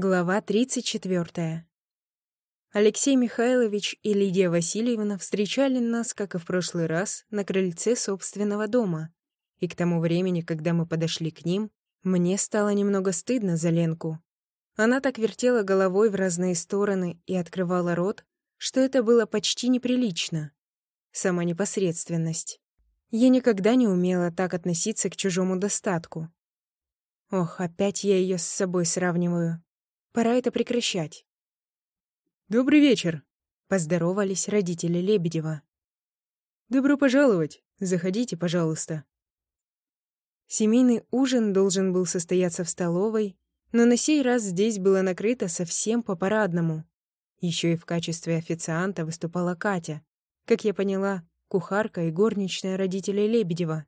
Глава 34. Алексей Михайлович и Лидия Васильевна встречали нас, как и в прошлый раз, на крыльце собственного дома. И к тому времени, когда мы подошли к ним, мне стало немного стыдно за Ленку. Она так вертела головой в разные стороны и открывала рот, что это было почти неприлично. Сама непосредственность. Я никогда не умела так относиться к чужому достатку. Ох, опять я ее с собой сравниваю. Пора это прекращать. «Добрый вечер», — поздоровались родители Лебедева. «Добро пожаловать. Заходите, пожалуйста». Семейный ужин должен был состояться в столовой, но на сей раз здесь было накрыто совсем по-парадному. Еще и в качестве официанта выступала Катя, как я поняла, кухарка и горничная родителей Лебедева.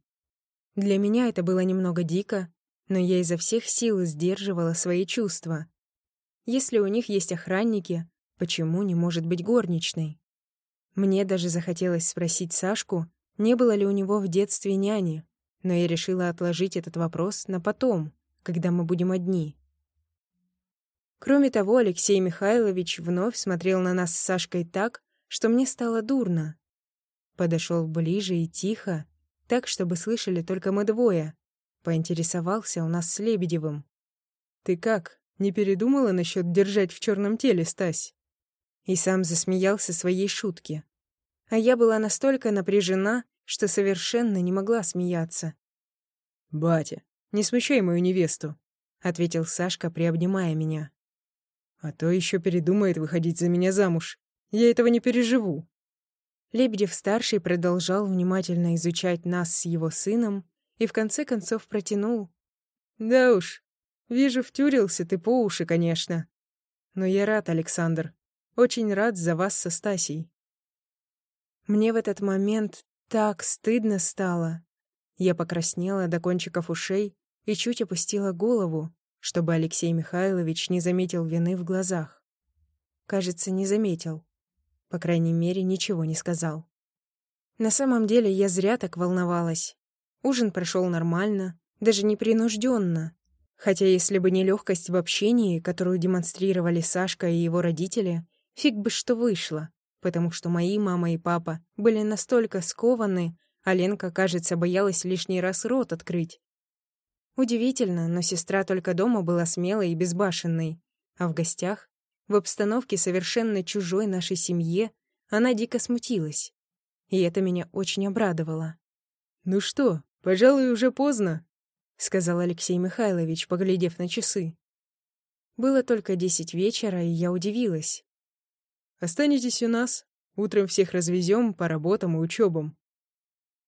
Для меня это было немного дико, но я изо всех сил сдерживала свои чувства. Если у них есть охранники, почему не может быть горничной? Мне даже захотелось спросить Сашку, не было ли у него в детстве няни, но я решила отложить этот вопрос на потом, когда мы будем одни. Кроме того, Алексей Михайлович вновь смотрел на нас с Сашкой так, что мне стало дурно. Подошел ближе и тихо, так, чтобы слышали только мы двое. Поинтересовался у нас с Лебедевым. «Ты как?» Не передумала насчет держать в черном теле, Стась?» И сам засмеялся своей шутке. А я была настолько напряжена, что совершенно не могла смеяться. «Батя, не смущай мою невесту», — ответил Сашка, приобнимая меня. «А то еще передумает выходить за меня замуж. Я этого не переживу». Лебедев-старший продолжал внимательно изучать нас с его сыном и в конце концов протянул. «Да уж, Вижу, втюрился ты по уши, конечно. Но я рад, Александр. Очень рад за вас со Стасей. Мне в этот момент так стыдно стало. Я покраснела до кончиков ушей и чуть опустила голову, чтобы Алексей Михайлович не заметил вины в глазах. Кажется, не заметил. По крайней мере, ничего не сказал. На самом деле я зря так волновалась. Ужин прошел нормально, даже непринужденно. Хотя если бы не легкость в общении, которую демонстрировали Сашка и его родители, фиг бы что вышло, потому что мои мама и папа были настолько скованы, а Ленка, кажется, боялась лишний раз рот открыть. Удивительно, но сестра только дома была смелой и безбашенной, а в гостях, в обстановке совершенно чужой нашей семье, она дико смутилась. И это меня очень обрадовало. «Ну что, пожалуй, уже поздно», — сказал Алексей Михайлович, поглядев на часы. Было только десять вечера, и я удивилась. «Останетесь у нас. Утром всех развезем по работам и учебам».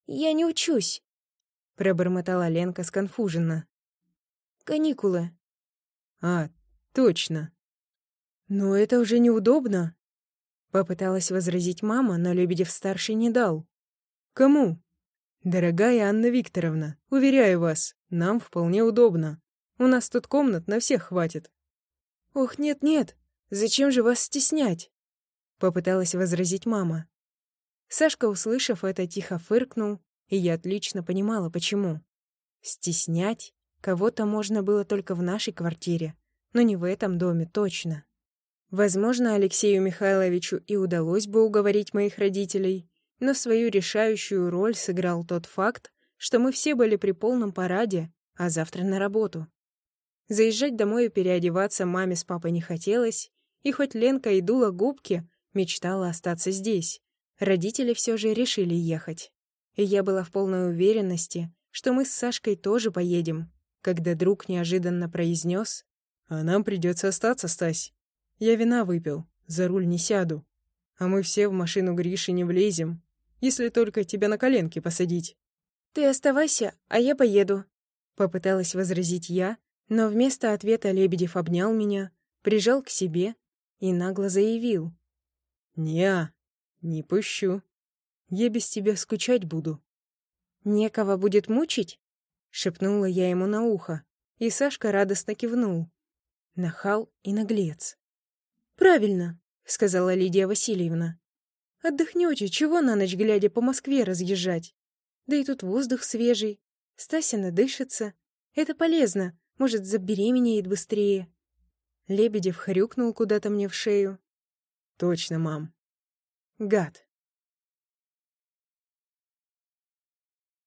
«Я не учусь», — пробормотала Ленка сконфуженно. «Каникулы». «А, точно». «Но это уже неудобно», — попыталась возразить мама, но Лебедев-старший не дал. «Кому?» «Дорогая Анна Викторовна, уверяю вас, нам вполне удобно. У нас тут комнат на всех хватит». «Ох, нет-нет, зачем же вас стеснять?» Попыталась возразить мама. Сашка, услышав это, тихо фыркнул, и я отлично понимала, почему. Стеснять кого-то можно было только в нашей квартире, но не в этом доме точно. Возможно, Алексею Михайловичу и удалось бы уговорить моих родителей, но свою решающую роль сыграл тот факт, что мы все были при полном параде, а завтра на работу. Заезжать домой и переодеваться маме с папой не хотелось, и хоть Ленка и дула губки, мечтала остаться здесь. Родители все же решили ехать. И я была в полной уверенности, что мы с Сашкой тоже поедем, когда друг неожиданно произнес: «А нам придется остаться, Стась. Я вина выпил, за руль не сяду. А мы все в машину Гриши не влезем если только тебя на коленки посадить». «Ты оставайся, а я поеду», — попыталась возразить я, но вместо ответа Лебедев обнял меня, прижал к себе и нагло заявил. «Не, не пущу. Я без тебя скучать буду». «Некого будет мучить?» — шепнула я ему на ухо, и Сашка радостно кивнул. Нахал и наглец. «Правильно», — сказала Лидия Васильевна. Отдохнете, чего на ночь глядя по Москве разъезжать? Да и тут воздух свежий. Стася надышится. Это полезно, может, забеременеет быстрее. Лебедев хрюкнул куда-то мне в шею. Точно, мам. Гад.